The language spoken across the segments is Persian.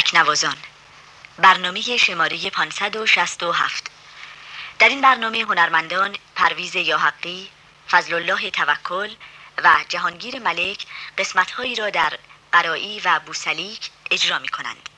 تکنوازان برنامه شماره 567 در این برنامه هنرمندان پرویز یاحقی، فضل الله توکل و جهانگیر ملک قسمتهایی را در قرایی و بوسلیک اجرا می کنند.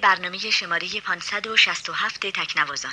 برنامه شماره 567 تکنوازان.